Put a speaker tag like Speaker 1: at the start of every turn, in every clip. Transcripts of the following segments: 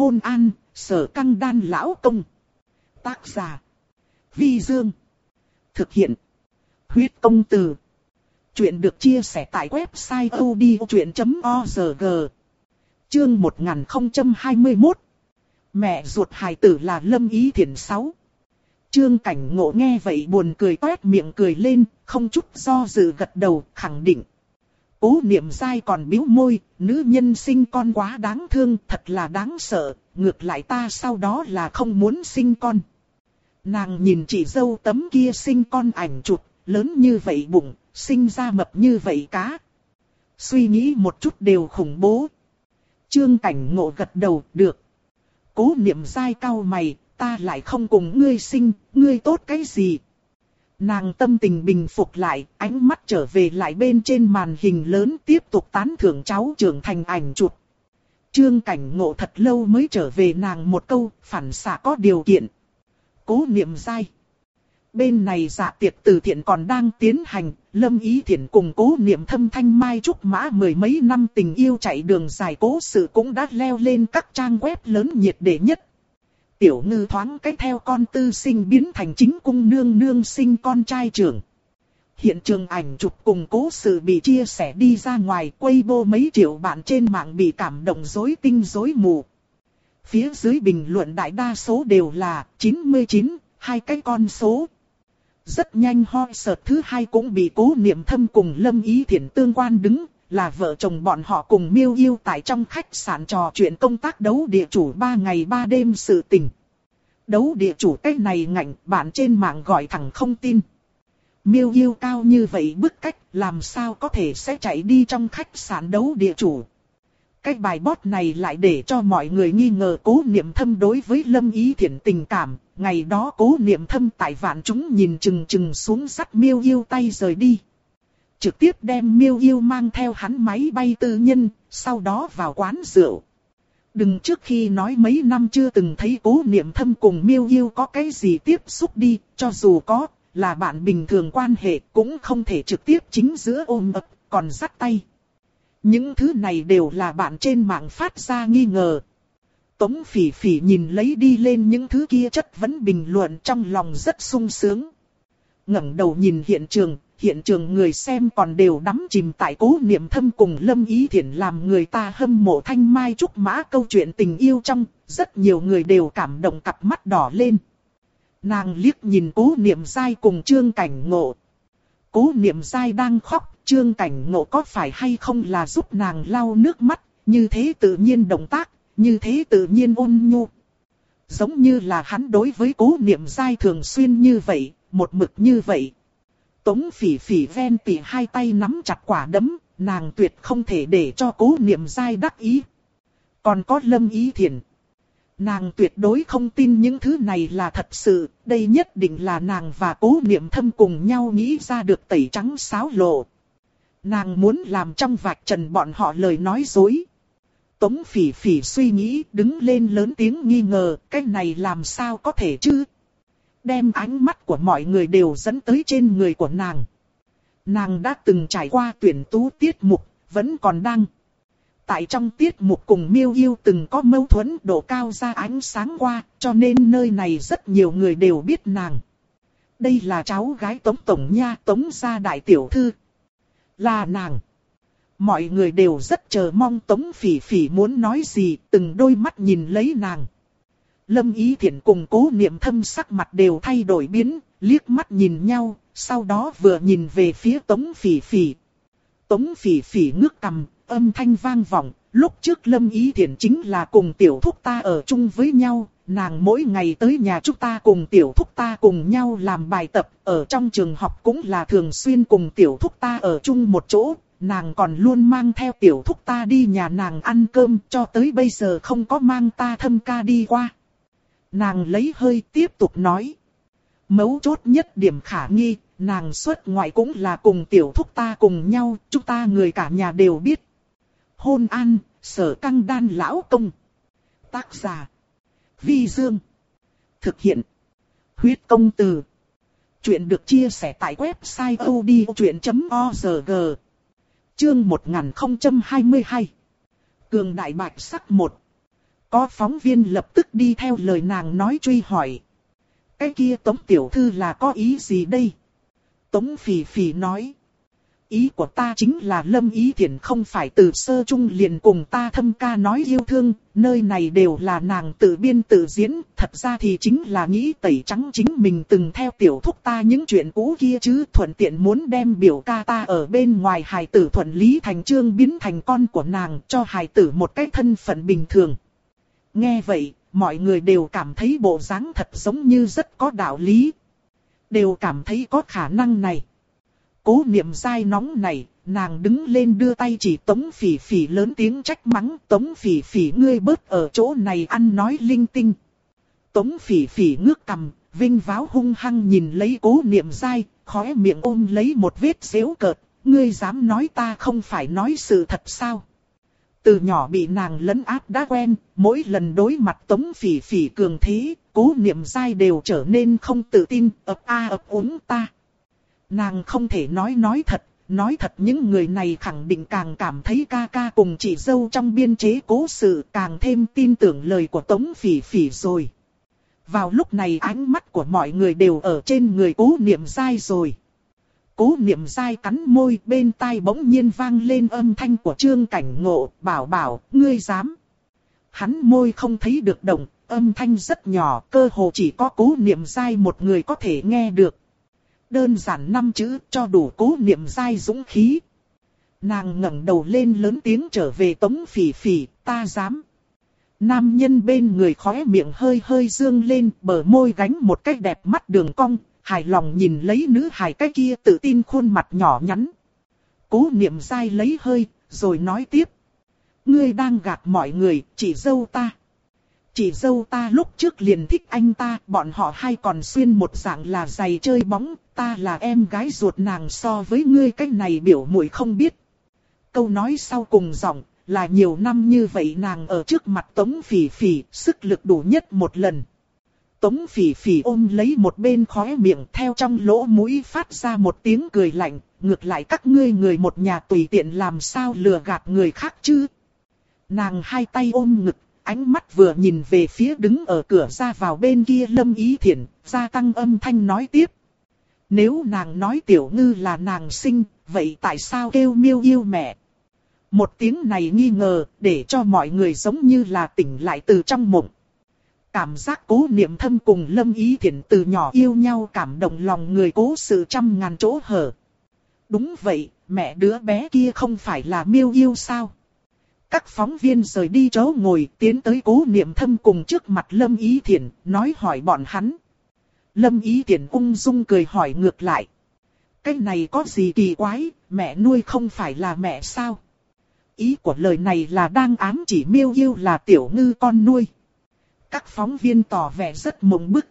Speaker 1: Hôn an, sở căng đan lão công. Tác giả. Vi Dương. Thực hiện. Huyết công từ. Chuyện được chia sẻ tại website odchuyện.org. Chương 1021. Mẹ ruột hài tử là Lâm Ý Thiển sáu. Trương Cảnh Ngộ nghe vậy buồn cười toét miệng cười lên, không chút do dự gật đầu, khẳng định. Cố niệm dai còn biếu môi, nữ nhân sinh con quá đáng thương, thật là đáng sợ, ngược lại ta sau đó là không muốn sinh con. Nàng nhìn chị dâu tấm kia sinh con ảnh chụp, lớn như vậy bụng, sinh ra mập như vậy cá. Suy nghĩ một chút đều khủng bố. Trương cảnh ngộ gật đầu, được. Cố niệm dai cao mày, ta lại không cùng ngươi sinh, ngươi tốt cái gì? Nàng tâm tình bình phục lại, ánh mắt trở về lại bên trên màn hình lớn tiếp tục tán thưởng cháu trưởng thành ảnh chụp. Trương cảnh ngộ thật lâu mới trở về nàng một câu, phản xạ có điều kiện. Cố niệm dai. Bên này dạ tiệc từ thiện còn đang tiến hành, lâm ý thiện cùng cố niệm thâm thanh mai trúc mã mười mấy năm tình yêu chạy đường dài cố sự cũng đã leo lên các trang web lớn nhiệt đệ nhất. Tiểu ngư thoáng cách theo con tư sinh biến thành chính cung nương nương sinh con trai trưởng. Hiện trường ảnh chụp cùng cố sự bị chia sẻ đi ra ngoài quay vô mấy triệu bạn trên mạng bị cảm động rối tinh rối mù. Phía dưới bình luận đại đa số đều là 99, hai cái con số. Rất nhanh ho sợt thứ hai cũng bị cố niệm thâm cùng lâm ý thiện tương quan đứng, là vợ chồng bọn họ cùng miêu yêu tại trong khách sạn trò chuyện công tác đấu địa chủ ba ngày ba đêm sự tình. Đấu địa chủ cái này ngạnh, bạn trên mạng gọi thẳng không tin. Miêu yêu cao như vậy bức cách, làm sao có thể sẽ chạy đi trong khách sạn đấu địa chủ. Cái bài bót này lại để cho mọi người nghi ngờ cố niệm thâm đối với lâm ý thiện tình cảm. Ngày đó cố niệm thâm tại vạn chúng nhìn chừng chừng xuống sắt miêu yêu tay rời đi. Trực tiếp đem miêu yêu mang theo hắn máy bay tư nhân, sau đó vào quán rượu. Đừng trước khi nói mấy năm chưa từng thấy cố niệm thâm cùng miêu yêu có cái gì tiếp xúc đi, cho dù có, là bạn bình thường quan hệ cũng không thể trực tiếp chính giữa ôm ấp, còn dắt tay. Những thứ này đều là bạn trên mạng phát ra nghi ngờ. Tống phỉ phỉ nhìn lấy đi lên những thứ kia chất vấn bình luận trong lòng rất sung sướng. ngẩng đầu nhìn hiện trường, hiện trường người xem còn đều đắm chìm tại cố niệm thâm cùng lâm ý thiện làm người ta hâm mộ thanh mai trúc mã câu chuyện tình yêu trong, rất nhiều người đều cảm động cặp mắt đỏ lên. Nàng liếc nhìn cố niệm dai cùng trương cảnh ngộ. Cố niệm dai đang khóc, trương cảnh ngộ có phải hay không là giúp nàng lau nước mắt, như thế tự nhiên động tác, như thế tự nhiên ôn nhu. Giống như là hắn đối với cố niệm dai thường xuyên như vậy, một mực như vậy. Tống phỉ phỉ ven tỉ hai tay nắm chặt quả đấm, nàng tuyệt không thể để cho cố niệm dai đắc ý. Còn có lâm ý thiền. Nàng tuyệt đối không tin những thứ này là thật sự, đây nhất định là nàng và cố niệm thâm cùng nhau nghĩ ra được tẩy trắng sáo lộ. Nàng muốn làm trong vạch trần bọn họ lời nói dối. Tống phỉ phỉ suy nghĩ đứng lên lớn tiếng nghi ngờ, cái này làm sao có thể chứ? Đem ánh mắt của mọi người đều dẫn tới trên người của nàng. Nàng đã từng trải qua tuyển tú tiết mục, vẫn còn đang. Tại trong tiết mục cùng miêu yêu từng có mâu thuẫn độ cao ra ánh sáng qua, cho nên nơi này rất nhiều người đều biết nàng. Đây là cháu gái Tống Tổng Nha, Tống gia đại tiểu thư. Là nàng. Mọi người đều rất chờ mong Tống Phỉ Phỉ muốn nói gì, từng đôi mắt nhìn lấy nàng. Lâm Ý Thiển cùng cố niệm thâm sắc mặt đều thay đổi biến, liếc mắt nhìn nhau, sau đó vừa nhìn về phía Tống Phỉ Phỉ. Tống Phỉ Phỉ ngước cầm, âm thanh vang vọng, lúc trước Lâm Ý Thiển chính là cùng tiểu thúc ta ở chung với nhau, nàng mỗi ngày tới nhà chúng ta cùng tiểu thúc ta cùng nhau làm bài tập, ở trong trường học cũng là thường xuyên cùng tiểu thúc ta ở chung một chỗ, nàng còn luôn mang theo tiểu thúc ta đi nhà nàng ăn cơm cho tới bây giờ không có mang ta thâm ca đi qua. Nàng lấy hơi tiếp tục nói. Mấu chốt nhất điểm khả nghi, nàng xuất ngoại cũng là cùng tiểu thúc ta cùng nhau, chúng ta người cả nhà đều biết. Hôn an, sở căng đan lão công. Tác giả. Vi Dương. Thực hiện. Huyết công từ. Chuyện được chia sẻ tại website odchuyện.org. Chương 1022. Cường Đại Bạch Sắc 1 có phóng viên lập tức đi theo lời nàng nói truy hỏi. Cái kia Tống Tiểu Thư là có ý gì đây? Tống Phỉ Phỉ nói. Ý của ta chính là Lâm Ý Thiển không phải từ sơ trung liền cùng ta thâm ca nói yêu thương, nơi này đều là nàng tự biên tự diễn, thật ra thì chính là nghĩ tẩy trắng chính mình từng theo tiểu thúc ta những chuyện cũ kia chứ thuận tiện muốn đem biểu ca ta ở bên ngoài hài tử thuận lý thành trương biến thành con của nàng cho hài tử một cái thân phận bình thường. Nghe vậy, mọi người đều cảm thấy bộ dáng thật giống như rất có đạo lý. Đều cảm thấy có khả năng này. Cố niệm dai nóng này, nàng đứng lên đưa tay chỉ tống phỉ phỉ lớn tiếng trách mắng tống phỉ phỉ ngươi bớt ở chỗ này ăn nói linh tinh. Tống phỉ phỉ ngước cầm, vinh váo hung hăng nhìn lấy cố niệm dai, khóe miệng ôm lấy một vết xéo cợt, ngươi dám nói ta không phải nói sự thật sao? Từ nhỏ bị nàng lấn áp đã quen, mỗi lần đối mặt tống phỉ phỉ cường thế, cố niệm dai đều trở nên không tự tin, ập a ập úng ta. Nàng không thể nói nói thật, nói thật những người này khẳng định càng cảm thấy ca ca cùng chị dâu trong biên chế cố sự càng thêm tin tưởng lời của Tống Phỉ Phỉ rồi. Vào lúc này ánh mắt của mọi người đều ở trên người cố niệm dai rồi. Cố niệm dai cắn môi bên tai bỗng nhiên vang lên âm thanh của trương cảnh ngộ, bảo bảo, ngươi dám. Hắn môi không thấy được động, âm thanh rất nhỏ, cơ hồ chỉ có cố niệm dai một người có thể nghe được. Đơn giản năm chữ cho đủ cố niệm dai dũng khí. Nàng ngẩng đầu lên lớn tiếng trở về tống phỉ phỉ, ta dám. Nam nhân bên người khóe miệng hơi hơi dương lên, bờ môi gánh một cách đẹp mắt đường cong, hài lòng nhìn lấy nữ hài cái kia tự tin khuôn mặt nhỏ nhắn. Cố niệm dai lấy hơi, rồi nói tiếp. Ngươi đang gạt mọi người, chỉ dâu ta. Chỉ dâu ta lúc trước liền thích anh ta, bọn họ hai còn xuyên một dạng là giày chơi bóng, ta là em gái ruột nàng so với ngươi cái này biểu muội không biết. Câu nói sau cùng giọng là nhiều năm như vậy nàng ở trước mặt Tống Phỉ Phỉ, sức lực đủ nhất một lần. Tống Phỉ Phỉ ôm lấy một bên khóe miệng theo trong lỗ mũi phát ra một tiếng cười lạnh, ngược lại các ngươi người một nhà tùy tiện làm sao lừa gạt người khác chứ. Nàng hai tay ôm ngực, ánh mắt vừa nhìn về phía đứng ở cửa ra vào bên kia lâm ý thiện, gia tăng âm thanh nói tiếp. Nếu nàng nói tiểu ngư là nàng sinh, vậy tại sao kêu miêu yêu mẹ? Một tiếng này nghi ngờ, để cho mọi người giống như là tỉnh lại từ trong mộng. Cảm giác cố niệm thâm cùng lâm ý thiện từ nhỏ yêu nhau cảm động lòng người cố sự trăm ngàn chỗ hở. Đúng vậy, mẹ đứa bé kia không phải là miêu yêu sao? Các phóng viên rời đi chỗ ngồi tiến tới cố niệm thâm cùng trước mặt Lâm Ý Thiển, nói hỏi bọn hắn. Lâm Ý Thiển ung dung cười hỏi ngược lại. Cái này có gì kỳ quái, mẹ nuôi không phải là mẹ sao? Ý của lời này là đang ám chỉ miêu yêu là tiểu ngư con nuôi. Các phóng viên tỏ vẻ rất mộng bức.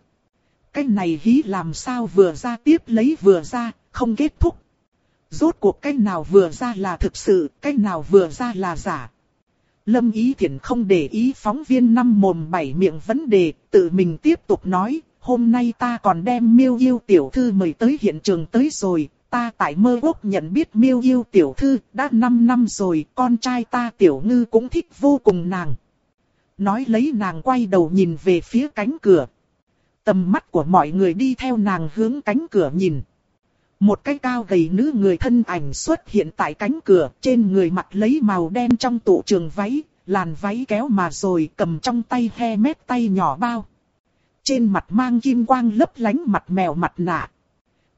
Speaker 1: Cái này hí làm sao vừa ra tiếp lấy vừa ra, không kết thúc. Rốt cuộc cái nào vừa ra là thực sự, cái nào vừa ra là giả. Lâm Ý Thiển không để ý phóng viên năm mồm bảy miệng vấn đề, tự mình tiếp tục nói, hôm nay ta còn đem miêu yêu tiểu thư mời tới hiện trường tới rồi, ta tại mơ quốc nhận biết miêu yêu tiểu thư, đã 5 năm rồi, con trai ta tiểu ngư cũng thích vô cùng nàng. Nói lấy nàng quay đầu nhìn về phía cánh cửa. Tầm mắt của mọi người đi theo nàng hướng cánh cửa nhìn. Một cái cao gầy nữ người thân ảnh xuất hiện tại cánh cửa, trên người mặc lấy màu đen trong tụ trường váy, làn váy kéo mà rồi cầm trong tay he mét tay nhỏ bao. Trên mặt mang kim quang lấp lánh mặt mèo mặt nạ.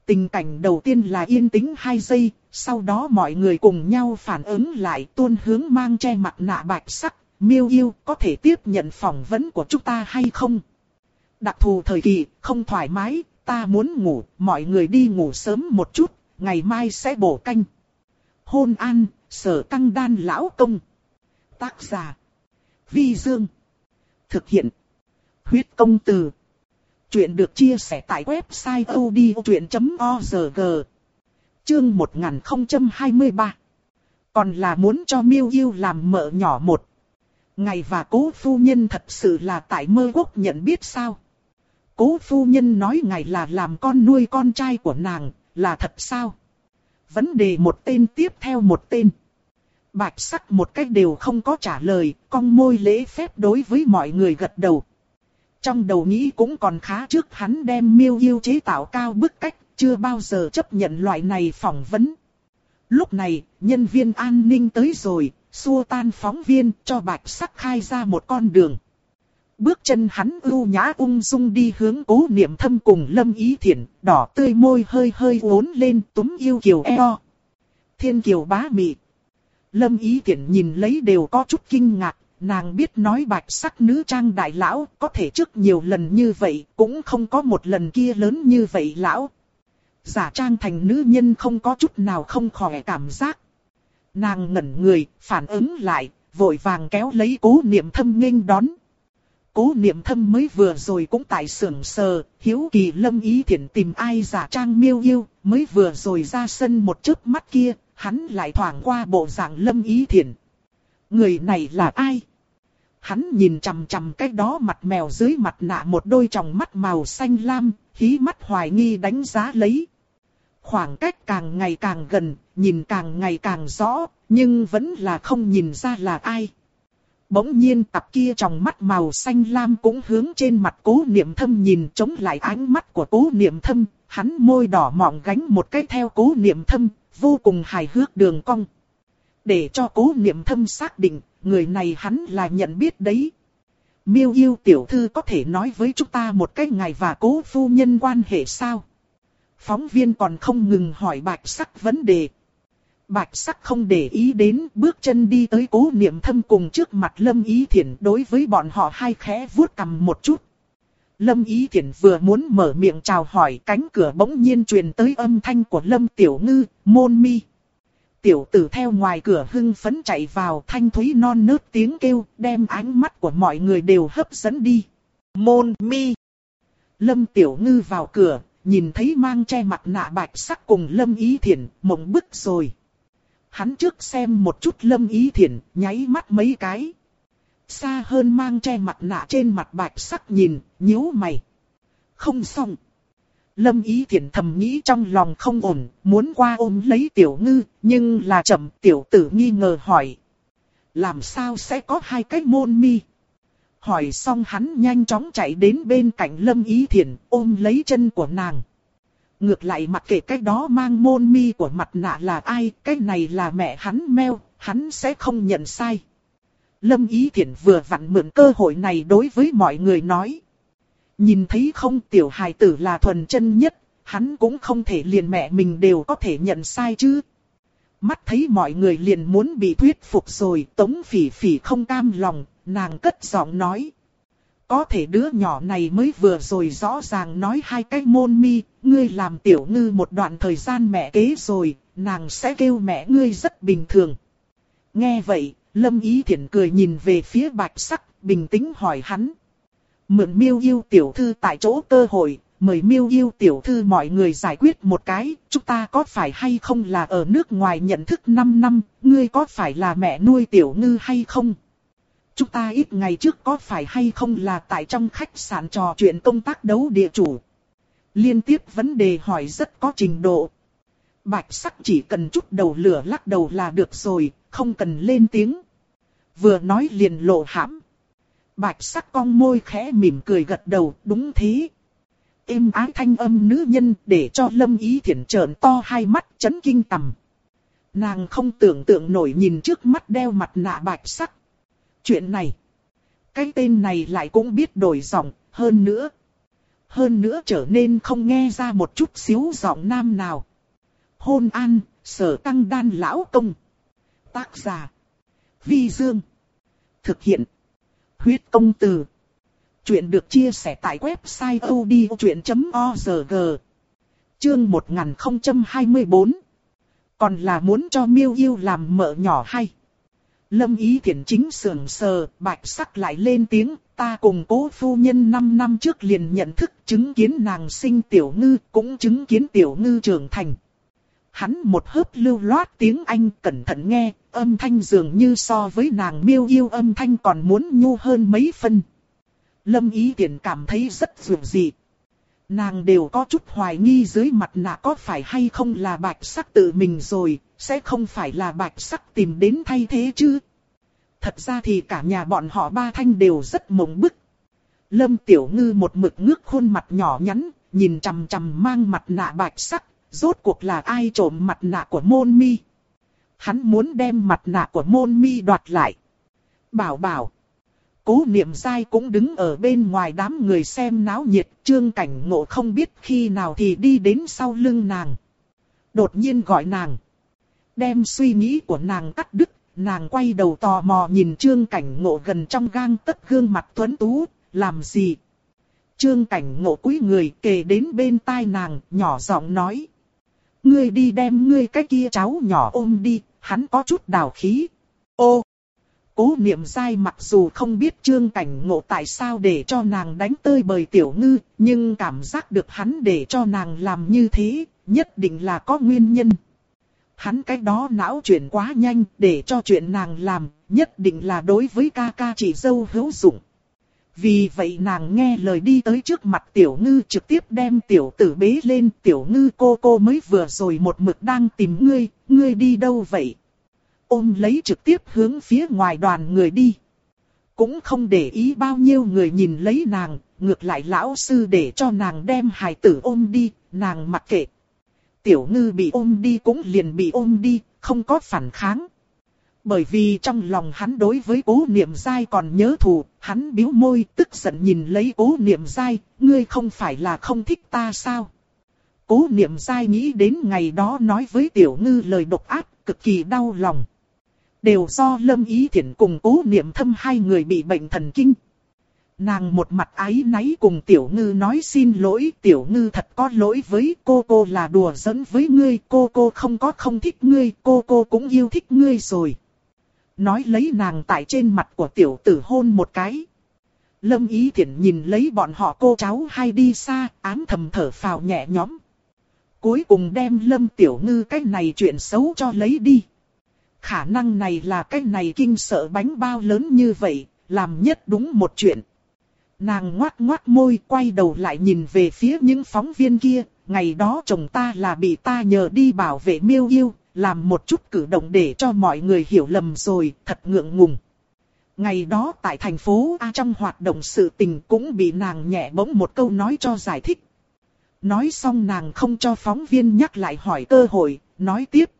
Speaker 1: Tình cảnh đầu tiên là yên tĩnh 2 giây, sau đó mọi người cùng nhau phản ứng lại tuôn hướng mang che mặt nạ bạch sắc, miêu yêu có thể tiếp nhận phỏng vấn của chúng ta hay không? Đặc thù thời kỳ, không thoải mái, ta muốn ngủ, mọi người đi ngủ sớm một chút, ngày mai sẽ bổ canh. Hôn an, sở căng đan lão công. Tác giả. Vi Dương. Thực hiện. Huyết công từ. Chuyện được chia sẻ tại website odchuyện.org. Chương 1023. Còn là muốn cho miêu yêu làm mợ nhỏ một. Ngày và cố phu nhân thật sự là tại mơ quốc nhận biết sao. Cố phu nhân nói ngài là làm con nuôi con trai của nàng, là thật sao? Vấn đề một tên tiếp theo một tên. Bạch sắc một cách đều không có trả lời, con môi lễ phép đối với mọi người gật đầu. Trong đầu nghĩ cũng còn khá trước hắn đem miêu yêu chế tạo cao bức cách, chưa bao giờ chấp nhận loại này phỏng vấn. Lúc này, nhân viên an ninh tới rồi, xua tan phóng viên cho bạch sắc khai ra một con đường. Bước chân hắn ưu nhã ung dung đi hướng cố niệm thâm cùng lâm ý thiện, đỏ tươi môi hơi hơi uốn lên túm yêu kiều eo. Thiên kiều bá mị. Lâm ý thiện nhìn lấy đều có chút kinh ngạc, nàng biết nói bạch sắc nữ trang đại lão có thể trước nhiều lần như vậy, cũng không có một lần kia lớn như vậy lão. Giả trang thành nữ nhân không có chút nào không khỏe cảm giác. Nàng ngẩn người, phản ứng lại, vội vàng kéo lấy cố niệm thâm nghênh đón. Cố niệm thâm mới vừa rồi cũng tại sưởng sờ, hiếu kỳ lâm ý thiện tìm ai giả trang miêu yêu, mới vừa rồi ra sân một chớp mắt kia, hắn lại thoảng qua bộ dạng lâm ý thiện. Người này là ai? Hắn nhìn chằm chằm cái đó mặt mèo dưới mặt nạ một đôi tròng mắt màu xanh lam, hí mắt hoài nghi đánh giá lấy. Khoảng cách càng ngày càng gần, nhìn càng ngày càng rõ, nhưng vẫn là không nhìn ra là ai. Bỗng nhiên cặp kia trong mắt màu xanh lam cũng hướng trên mặt cố niệm thâm nhìn chống lại ánh mắt của cố niệm thâm, hắn môi đỏ mọng gánh một cái theo cố niệm thâm, vô cùng hài hước đường cong. Để cho cố niệm thâm xác định, người này hắn là nhận biết đấy. Miêu yêu tiểu thư có thể nói với chúng ta một cách ngày và cố phu nhân quan hệ sao? Phóng viên còn không ngừng hỏi bạch sắc vấn đề. Bạch sắc không để ý đến bước chân đi tới cố niệm thâm cùng trước mặt Lâm Ý Thiển đối với bọn họ hai khẽ vuốt cầm một chút. Lâm Ý Thiển vừa muốn mở miệng chào hỏi cánh cửa bỗng nhiên truyền tới âm thanh của Lâm Tiểu Ngư, môn mi. Tiểu tử theo ngoài cửa hưng phấn chạy vào thanh thúy non nớt tiếng kêu đem ánh mắt của mọi người đều hấp dẫn đi. Môn mi. Lâm Tiểu Ngư vào cửa, nhìn thấy mang che mặt nạ bạch sắc cùng Lâm Ý Thiển, mộng bức rồi. Hắn trước xem một chút Lâm Ý Thiển, nháy mắt mấy cái. Xa hơn mang che mặt nạ trên mặt bạch sắc nhìn, nhíu mày. Không xong. Lâm Ý Thiển thầm nghĩ trong lòng không ổn, muốn qua ôm lấy tiểu ngư, nhưng là chậm tiểu tử nghi ngờ hỏi. Làm sao sẽ có hai cái môn mi? Hỏi xong hắn nhanh chóng chạy đến bên cạnh Lâm Ý Thiển, ôm lấy chân của nàng. Ngược lại mặc kệ cái đó mang môn mi của mặt nạ là ai, cái này là mẹ hắn meo, hắn sẽ không nhận sai. Lâm Ý Thiển vừa vặn mượn cơ hội này đối với mọi người nói. Nhìn thấy không tiểu hài tử là thuần chân nhất, hắn cũng không thể liền mẹ mình đều có thể nhận sai chứ. Mắt thấy mọi người liền muốn bị thuyết phục rồi, tống phỉ phỉ không cam lòng, nàng cất giọng nói. Có thể đứa nhỏ này mới vừa rồi rõ ràng nói hai cái môn mi, ngươi làm tiểu ngư một đoạn thời gian mẹ kế rồi, nàng sẽ kêu mẹ ngươi rất bình thường. Nghe vậy, Lâm Ý Thiển cười nhìn về phía bạch sắc, bình tĩnh hỏi hắn. Mượn miêu yêu tiểu thư tại chỗ cơ hội, mời miêu yêu tiểu thư mọi người giải quyết một cái, chúng ta có phải hay không là ở nước ngoài nhận thức 5 năm, ngươi có phải là mẹ nuôi tiểu ngư hay không? Chúng ta ít ngày trước có phải hay không là tại trong khách sạn trò chuyện công tác đấu địa chủ? Liên tiếp vấn đề hỏi rất có trình độ. Bạch sắc chỉ cần chút đầu lửa lắc đầu là được rồi, không cần lên tiếng. Vừa nói liền lộ hãm. Bạch sắc cong môi khẽ mỉm cười gật đầu, đúng thế. Êm ái thanh âm nữ nhân để cho lâm ý thiển trợn to hai mắt chấn kinh tầm. Nàng không tưởng tượng nổi nhìn trước mắt đeo mặt nạ bạch sắc. Chuyện này, cái tên này lại cũng biết đổi giọng, hơn nữa. Hơn nữa trở nên không nghe ra một chút xíu giọng nam nào. Hôn an, sở tăng đan lão công. Tác giả. Vi Dương. Thực hiện. Huyết công từ. Chuyện được chia sẻ tại website odchuyện.org. Chương 1024. Còn là muốn cho miêu yêu làm mợ nhỏ hay. Lâm ý Thiển chính sườn sờ, bạch sắc lại lên tiếng, ta cùng cố phu nhân 5 năm trước liền nhận thức chứng kiến nàng sinh tiểu ngư, cũng chứng kiến tiểu ngư trưởng thành. Hắn một hớp lưu loát tiếng Anh cẩn thận nghe, âm thanh dường như so với nàng miêu yêu âm thanh còn muốn nhu hơn mấy phân. Lâm ý tiện cảm thấy rất dù dị. Nàng đều có chút hoài nghi dưới mặt nạ có phải hay không là bạch sắc tự mình rồi, sẽ không phải là bạch sắc tìm đến thay thế chứ. Thật ra thì cả nhà bọn họ ba thanh đều rất mộng bức. Lâm Tiểu Ngư một mực ngước khuôn mặt nhỏ nhắn, nhìn chằm chằm mang mặt nạ bạch sắc, rốt cuộc là ai trộm mặt nạ của môn mi. Hắn muốn đem mặt nạ của môn mi đoạt lại. Bảo bảo. Cố niệm dai cũng đứng ở bên ngoài đám người xem náo nhiệt, trương cảnh ngộ không biết khi nào thì đi đến sau lưng nàng. Đột nhiên gọi nàng. Đem suy nghĩ của nàng cắt đứt, nàng quay đầu tò mò nhìn trương cảnh ngộ gần trong gang tất gương mặt tuấn tú, làm gì? Trương cảnh ngộ quý người kề đến bên tai nàng, nhỏ giọng nói. Ngươi đi đem ngươi cái kia cháu nhỏ ôm đi, hắn có chút đào khí. Ô! Cố niệm dai mặc dù không biết trương cảnh ngộ tại sao để cho nàng đánh tơi bời tiểu ngư, nhưng cảm giác được hắn để cho nàng làm như thế, nhất định là có nguyên nhân. Hắn cái đó não chuyển quá nhanh để cho chuyện nàng làm, nhất định là đối với ca ca chị dâu hữu dụng. Vì vậy nàng nghe lời đi tới trước mặt tiểu ngư trực tiếp đem tiểu tử bế lên tiểu ngư cô cô mới vừa rồi một mực đang tìm ngươi, ngươi đi đâu vậy? Ôm lấy trực tiếp hướng phía ngoài đoàn người đi. Cũng không để ý bao nhiêu người nhìn lấy nàng, ngược lại lão sư để cho nàng đem hài tử ôm đi, nàng mặc kệ. Tiểu ngư bị ôm đi cũng liền bị ôm đi, không có phản kháng. Bởi vì trong lòng hắn đối với cố niệm dai còn nhớ thù, hắn biếu môi tức giận nhìn lấy cố niệm dai, ngươi không phải là không thích ta sao? Cố niệm dai nghĩ đến ngày đó nói với tiểu ngư lời độc ác, cực kỳ đau lòng. Đều do lâm ý thiện cùng cố niệm thâm hai người bị bệnh thần kinh. Nàng một mặt ái náy cùng tiểu ngư nói xin lỗi, tiểu ngư thật có lỗi với cô cô là đùa giỡn với ngươi, cô cô không có không thích ngươi, cô cô cũng yêu thích ngươi rồi nói lấy nàng tại trên mặt của tiểu tử hôn một cái. Lâm Ý Thiển nhìn lấy bọn họ cô cháu hay đi xa, ám thầm thở phào nhẹ nhõm. Cuối cùng đem Lâm Tiểu Ngư cái này chuyện xấu cho lấy đi. Khả năng này là cái này kinh sợ bánh bao lớn như vậy, làm nhất đúng một chuyện. Nàng ngoát ngoát môi quay đầu lại nhìn về phía những phóng viên kia, ngày đó chồng ta là bị ta nhờ đi bảo vệ miêu yêu, làm một chút cử động để cho mọi người hiểu lầm rồi, thật ngượng ngùng. Ngày đó tại thành phố A trong hoạt động sự tình cũng bị nàng nhẹ bỗng một câu nói cho giải thích. Nói xong nàng không cho phóng viên nhắc lại hỏi cơ hội, nói tiếp.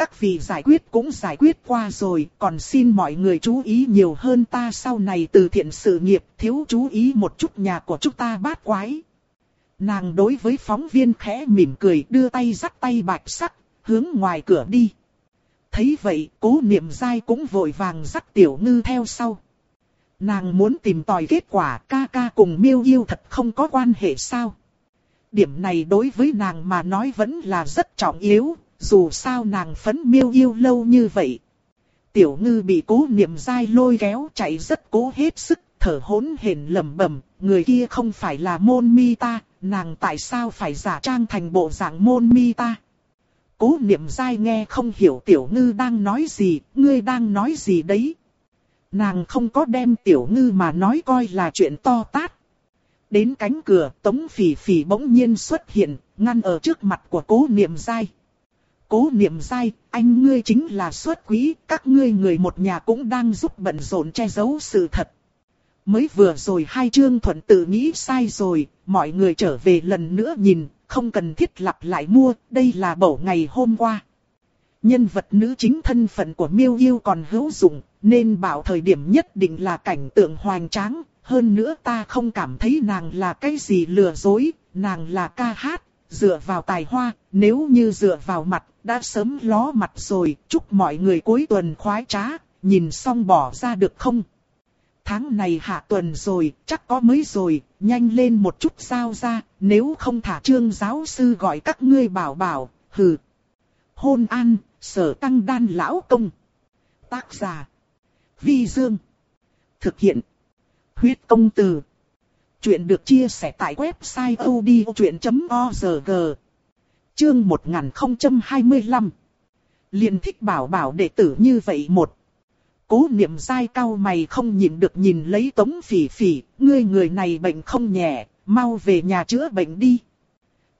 Speaker 1: Các vị giải quyết cũng giải quyết qua rồi, còn xin mọi người chú ý nhiều hơn ta sau này từ thiện sự nghiệp, thiếu chú ý một chút nhà của chúng ta bát quái. Nàng đối với phóng viên khẽ mỉm cười đưa tay dắt tay bạch sắc, hướng ngoài cửa đi. Thấy vậy, cố niệm dai cũng vội vàng dắt tiểu ngư theo sau. Nàng muốn tìm tòi kết quả ca ca cùng miêu yêu thật không có quan hệ sao. Điểm này đối với nàng mà nói vẫn là rất trọng yếu, dù sao nàng phấn miêu yêu lâu như vậy. Tiểu ngư bị cố niệm dai lôi kéo chạy rất cố hết sức, thở hỗn hển lẩm bẩm, người kia không phải là môn mi ta, nàng tại sao phải giả trang thành bộ dạng môn mi ta. Cố niệm dai nghe không hiểu tiểu ngư đang nói gì, ngươi đang nói gì đấy. Nàng không có đem tiểu ngư mà nói coi là chuyện to tát. Đến cánh cửa, tống phỉ phỉ bỗng nhiên xuất hiện, ngăn ở trước mặt của cố niệm dai. Cố niệm dai, anh ngươi chính là xuất quý, các ngươi người một nhà cũng đang giúp bận rộn che giấu sự thật. Mới vừa rồi hai chương thuận tự nghĩ sai rồi, mọi người trở về lần nữa nhìn, không cần thiết lặp lại mua, đây là bổ ngày hôm qua. Nhân vật nữ chính thân phận của miêu yêu còn hữu dụng, nên bảo thời điểm nhất định là cảnh tượng hoành tráng, hơn nữa ta không cảm thấy nàng là cái gì lừa dối, nàng là ca hát, dựa vào tài hoa, nếu như dựa vào mặt, đã sớm ló mặt rồi, chúc mọi người cuối tuần khoái trá, nhìn xong bỏ ra được không? tháng này hạ tuần rồi, chắc có mấy rồi, nhanh lên một chút sao ra, nếu không thả trương giáo sư gọi các ngươi bảo bảo, hừ. Hôn an, sở tăng đan lão công. Tác giả. Vi Dương. Thực hiện. Huyết công từ. Chuyện được chia sẻ tại website odchuyện.org. Chương 1025. liền thích bảo bảo đệ tử như vậy một. Cố niệm dai cao mày không nhìn được nhìn lấy tống phỉ phỉ, ngươi người này bệnh không nhẹ, mau về nhà chữa bệnh đi.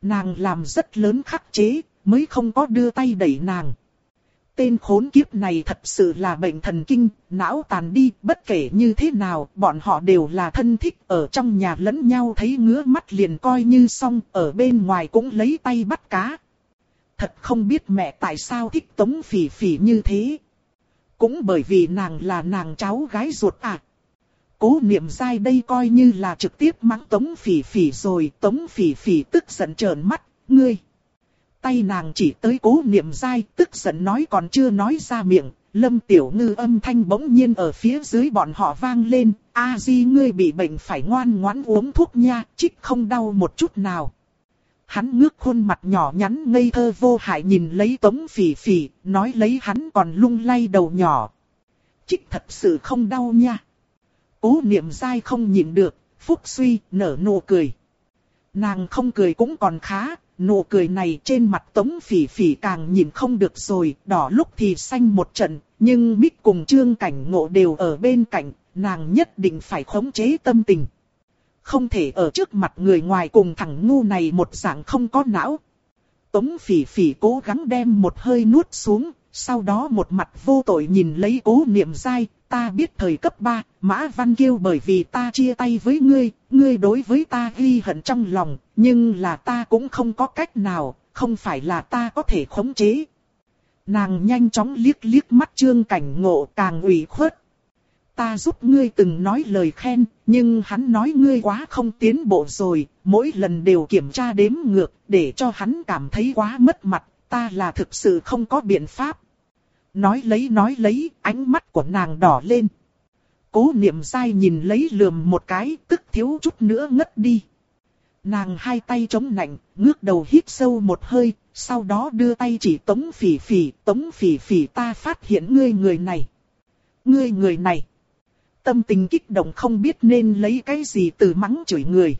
Speaker 1: Nàng làm rất lớn khắc chế, mới không có đưa tay đẩy nàng tên khốn kiếp này thật sự là bệnh thần kinh, não tàn đi, bất kể như thế nào, bọn họ đều là thân thích, ở trong nhà lẫn nhau thấy ngứa mắt liền coi như xong, ở bên ngoài cũng lấy tay bắt cá. Thật không biết mẹ tại sao thích tống phỉ phỉ như thế. Cũng bởi vì nàng là nàng cháu gái ruột à. Cố niệm dai đây coi như là trực tiếp mắng tống phỉ phỉ rồi, tống phỉ phỉ tức giận trợn mắt, ngươi. Tay nàng chỉ tới cố niệm dai, tức giận nói còn chưa nói ra miệng, lâm tiểu ngư âm thanh bỗng nhiên ở phía dưới bọn họ vang lên, a di ngươi bị bệnh phải ngoan ngoãn uống thuốc nha, chích không đau một chút nào. Hắn ngước khuôn mặt nhỏ nhắn ngây thơ vô hại nhìn lấy tống phỉ phỉ, nói lấy hắn còn lung lay đầu nhỏ. Chích thật sự không đau nha. Cố niệm dai không nhịn được, phúc suy, nở nụ cười. Nàng không cười cũng còn khá, nụ cười này trên mặt tống phỉ phỉ càng nhìn không được rồi, đỏ lúc thì xanh một trận, nhưng mít cùng trương cảnh ngộ đều ở bên cạnh, nàng nhất định phải khống chế tâm tình. Không thể ở trước mặt người ngoài cùng thằng ngu này một dạng không có não. Tống phỉ phỉ cố gắng đem một hơi nuốt xuống, sau đó một mặt vô tội nhìn lấy cố niệm dai, ta biết thời cấp 3, Mã Văn Kiêu bởi vì ta chia tay với ngươi, ngươi đối với ta ghi hận trong lòng, nhưng là ta cũng không có cách nào, không phải là ta có thể khống chế. Nàng nhanh chóng liếc liếc mắt trương cảnh ngộ càng ủy khuất. Ta giúp ngươi từng nói lời khen, nhưng hắn nói ngươi quá không tiến bộ rồi, mỗi lần đều kiểm tra đếm ngược, để cho hắn cảm thấy quá mất mặt, ta là thực sự không có biện pháp. Nói lấy nói lấy, ánh mắt của nàng đỏ lên. Cố niệm dai nhìn lấy lườm một cái, tức thiếu chút nữa ngất đi. Nàng hai tay chống nạnh, ngước đầu hít sâu một hơi, sau đó đưa tay chỉ tống phỉ phỉ, tống phỉ phỉ ta phát hiện ngươi người này. Ngươi người này. Tâm tình kích động không biết nên lấy cái gì từ mắng chửi người.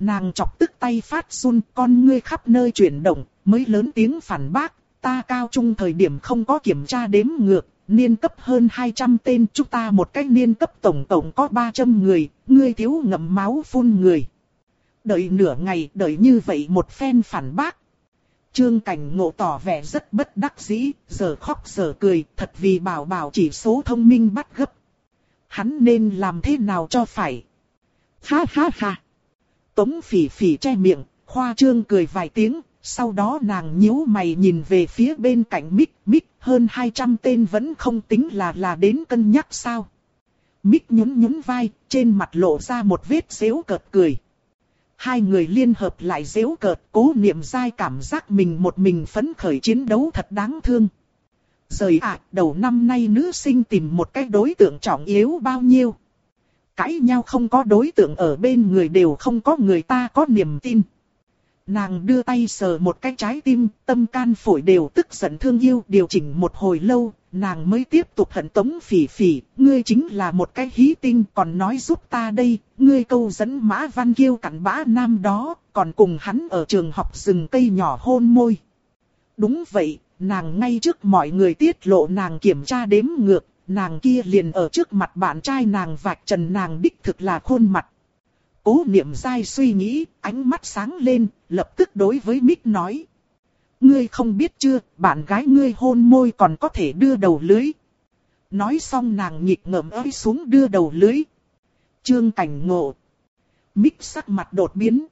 Speaker 1: Nàng chọc tức tay phát run con ngươi khắp nơi chuyển động, mới lớn tiếng phản bác, ta cao trung thời điểm không có kiểm tra đếm ngược, niên cấp hơn 200 tên chúng ta một cách niên cấp tổng tổng có 300 người, ngươi thiếu ngậm máu phun người. Đợi nửa ngày, đợi như vậy một phen phản bác. Trương Cảnh Ngộ tỏ vẻ rất bất đắc dĩ, giờ khóc giờ cười, thật vì bảo bảo chỉ số thông minh bắt gấp. Hắn nên làm thế nào cho phải? Ha ha ha! Tống phỉ phỉ che miệng, khoa trương cười vài tiếng, sau đó nàng nhíu mày nhìn về phía bên cạnh Mick, Mick hơn 200 tên vẫn không tính là là đến cân nhắc sao. Mick nhún nhún vai, trên mặt lộ ra một vết xéo cợt cười. Hai người liên hợp lại dễu cợt, cố niệm dai cảm giác mình một mình phấn khởi chiến đấu thật đáng thương. Rời ạ, đầu năm nay nữ sinh tìm một cái đối tượng trọng yếu bao nhiêu. Cãi nhau không có đối tượng ở bên người đều không có người ta có niềm tin. Nàng đưa tay sờ một cái trái tim, tâm can phổi đều tức giận thương yêu điều chỉnh một hồi lâu, nàng mới tiếp tục hận tống phỉ phỉ, ngươi chính là một cái hí tinh còn nói giúp ta đây, ngươi câu dẫn mã văn kiêu cặn bã nam đó, còn cùng hắn ở trường học rừng cây nhỏ hôn môi. Đúng vậy, nàng ngay trước mọi người tiết lộ nàng kiểm tra đếm ngược, nàng kia liền ở trước mặt bạn trai nàng vạch trần nàng đích thực là khuôn mặt. Cố niệm dai suy nghĩ, ánh mắt sáng lên, lập tức đối với Mick nói. Ngươi không biết chưa, bạn gái ngươi hôn môi còn có thể đưa đầu lưới. Nói xong nàng nhịp ngậm ơi xuống đưa đầu lưới. Trương cảnh ngộ. Mick sắc mặt đột biến.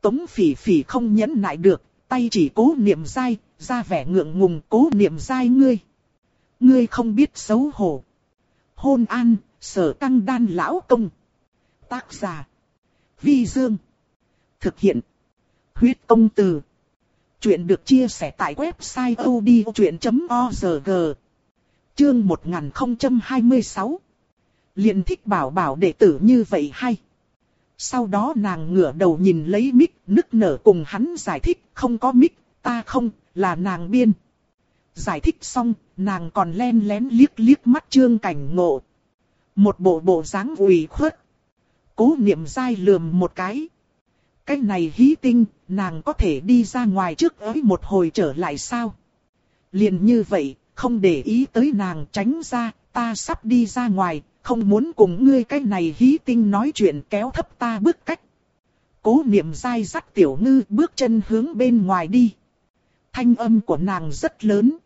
Speaker 1: Tống phỉ phỉ không nhẫn nại được, tay chỉ cố niệm dai, ra vẻ ngượng ngùng cố niệm dai ngươi. Ngươi không biết xấu hổ. Hôn an, sở tăng đan lão công. Tác giả. Vi Dương. Thực hiện. Huyết công từ. Chuyện được chia sẻ tại website odchuyện.org. Chương 1026. liền thích bảo bảo đệ tử như vậy hay. Sau đó nàng ngửa đầu nhìn lấy mic, nức nở cùng hắn giải thích, không có mic, ta không, là nàng biên. Giải thích xong, nàng còn len lén liếc liếc mắt trương cảnh ngộ. Một bộ bộ dáng ủy khuất. Cố niệm dai lườm một cái. Cái này hí tinh, nàng có thể đi ra ngoài trước ấy một hồi trở lại sao? Liền như vậy, không để ý tới nàng tránh ra, ta sắp đi ra ngoài, không muốn cùng ngươi cái này hí tinh nói chuyện kéo thấp ta bước cách. Cố niệm dai dắt tiểu ngư bước chân hướng bên ngoài đi. Thanh âm của nàng rất lớn.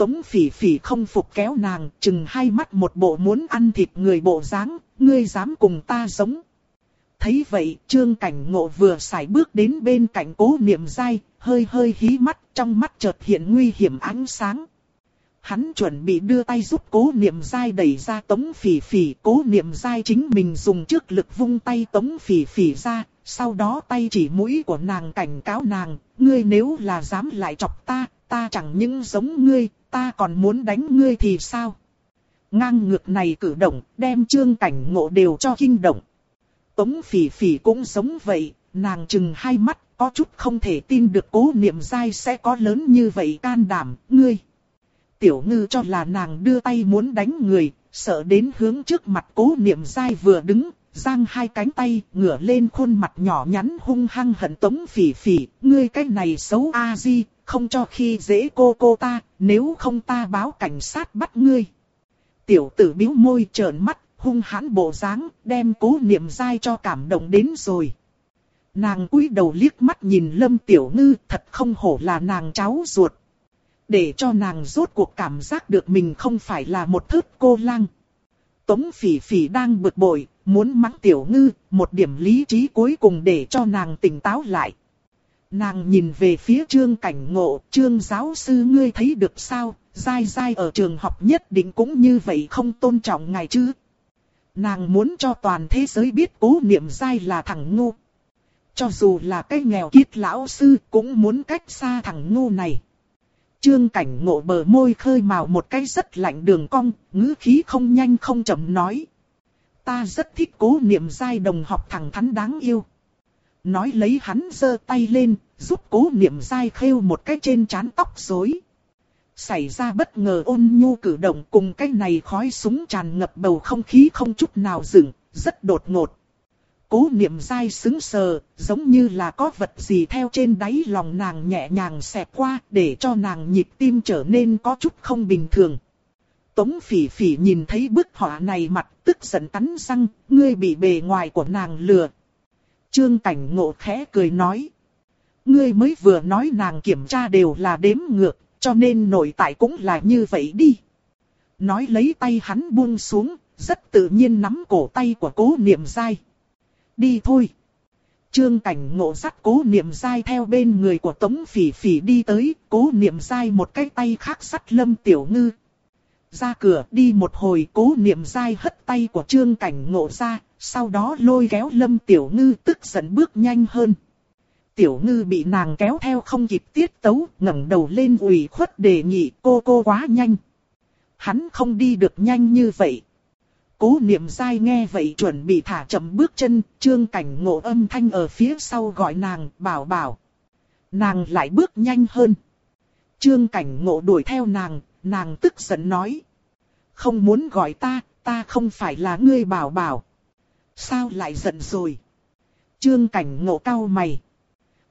Speaker 1: Tống phỉ phỉ không phục kéo nàng, chừng hai mắt một bộ muốn ăn thịt người bộ dáng, ngươi dám cùng ta giống. Thấy vậy, trương cảnh ngộ vừa xài bước đến bên cạnh cố niệm dai, hơi hơi hí mắt, trong mắt chợt hiện nguy hiểm ánh sáng. Hắn chuẩn bị đưa tay giúp cố niệm dai đẩy ra tống phỉ phỉ, cố niệm dai chính mình dùng trước lực vung tay tống phỉ phỉ ra, sau đó tay chỉ mũi của nàng cảnh cáo nàng, ngươi nếu là dám lại chọc ta, ta chẳng những giống ngươi, ta còn muốn đánh ngươi thì sao? Ngang ngược này cử động, đem trương cảnh ngộ đều cho kinh động. Tống phỉ phỉ cũng giống vậy, nàng chừng hai mắt, có chút không thể tin được cố niệm dai sẽ có lớn như vậy can đảm, ngươi. Tiểu ngư cho là nàng đưa tay muốn đánh người, sợ đến hướng trước mặt cố niệm dai vừa đứng, giang hai cánh tay, ngửa lên khuôn mặt nhỏ nhắn hung hăng hận tống phỉ phỉ, ngươi cái này xấu a di, không cho khi dễ cô cô ta, nếu không ta báo cảnh sát bắt ngươi. Tiểu tử biếu môi trợn mắt, hung hãn bộ dáng, đem cố niệm dai cho cảm động đến rồi. Nàng cúi đầu liếc mắt nhìn Lâm Tiểu Ngư, thật không hổ là nàng cháu ruột. Để cho nàng rốt cuộc cảm giác được mình không phải là một thớt cô lang. Tống phỉ phỉ đang bực bội, muốn mắng Tiểu Ngư, một điểm lý trí cuối cùng để cho nàng tỉnh táo lại. Nàng nhìn về phía trương cảnh ngộ, trương giáo sư ngươi thấy được sao, dai dai ở trường học nhất định cũng như vậy không tôn trọng ngài chứ. Nàng muốn cho toàn thế giới biết cố niệm dai là thằng ngu. Cho dù là cái nghèo kiết lão sư cũng muốn cách xa thằng ngu này. Trương cảnh ngộ bờ môi khơi màu một cái rất lạnh đường cong, ngữ khí không nhanh không chậm nói. Ta rất thích cố niệm dai đồng học thẳng thắn đáng yêu. Nói lấy hắn giơ tay lên, giúp cố niệm dai khêu một cái trên trán tóc rối. Xảy ra bất ngờ ôn nhu cử động cùng cái này khói súng tràn ngập bầu không khí không chút nào dừng, rất đột ngột. Cố niệm dai xứng sờ, giống như là có vật gì theo trên đáy lòng nàng nhẹ nhàng xẹt qua để cho nàng nhịp tim trở nên có chút không bình thường. Tống phỉ phỉ nhìn thấy bức họa này mặt tức giận cắn răng, ngươi bị bề ngoài của nàng lừa, Trương Cảnh Ngộ khẽ cười nói. Ngươi mới vừa nói nàng kiểm tra đều là đếm ngược, cho nên nội tại cũng là như vậy đi. Nói lấy tay hắn buông xuống, rất tự nhiên nắm cổ tay của cố niệm dai. Đi thôi. Trương cảnh ngộ dắt cố niệm dai theo bên người của tống phỉ phỉ đi tới, cố niệm dai một cái tay khác sắt lâm tiểu ngư. Ra cửa đi một hồi cố niệm dai hất tay của trương cảnh ngộ ra, sau đó lôi kéo lâm tiểu ngư tức giận bước nhanh hơn. Tiểu ngư bị nàng kéo theo không kịp tiết tấu, ngẩng đầu lên ủy khuất đề nghị cô cô quá nhanh. Hắn không đi được nhanh như vậy. Cố niệm dai nghe vậy chuẩn bị thả chậm bước chân, trương cảnh ngộ âm thanh ở phía sau gọi nàng, bảo bảo. Nàng lại bước nhanh hơn. Trương cảnh ngộ đuổi theo nàng, nàng tức giận nói. Không muốn gọi ta, ta không phải là ngươi bảo bảo. Sao lại giận rồi? Trương cảnh ngộ cao mày.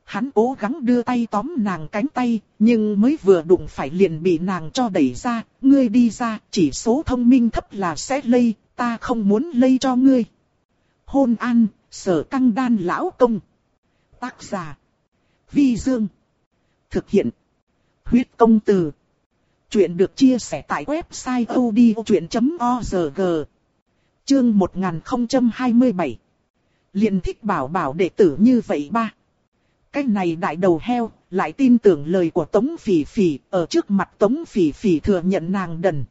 Speaker 1: Hắn cố gắng đưa tay tóm nàng cánh tay, nhưng mới vừa đụng phải liền bị nàng cho đẩy ra, ngươi đi ra, chỉ số thông minh thấp là sẽ lây, ta không muốn lây cho ngươi. Hôn an, sở căng đan lão công. Tác giả. Vi Dương. Thực hiện. Huyết công từ. Chuyện được chia sẻ tại website odchuyện.org. Chương 1027 liền thích bảo bảo đệ tử như vậy ba. Cái này đại đầu heo, lại tin tưởng lời của Tống Phỉ Phỉ, ở trước mặt Tống Phỉ Phỉ thừa nhận nàng đần.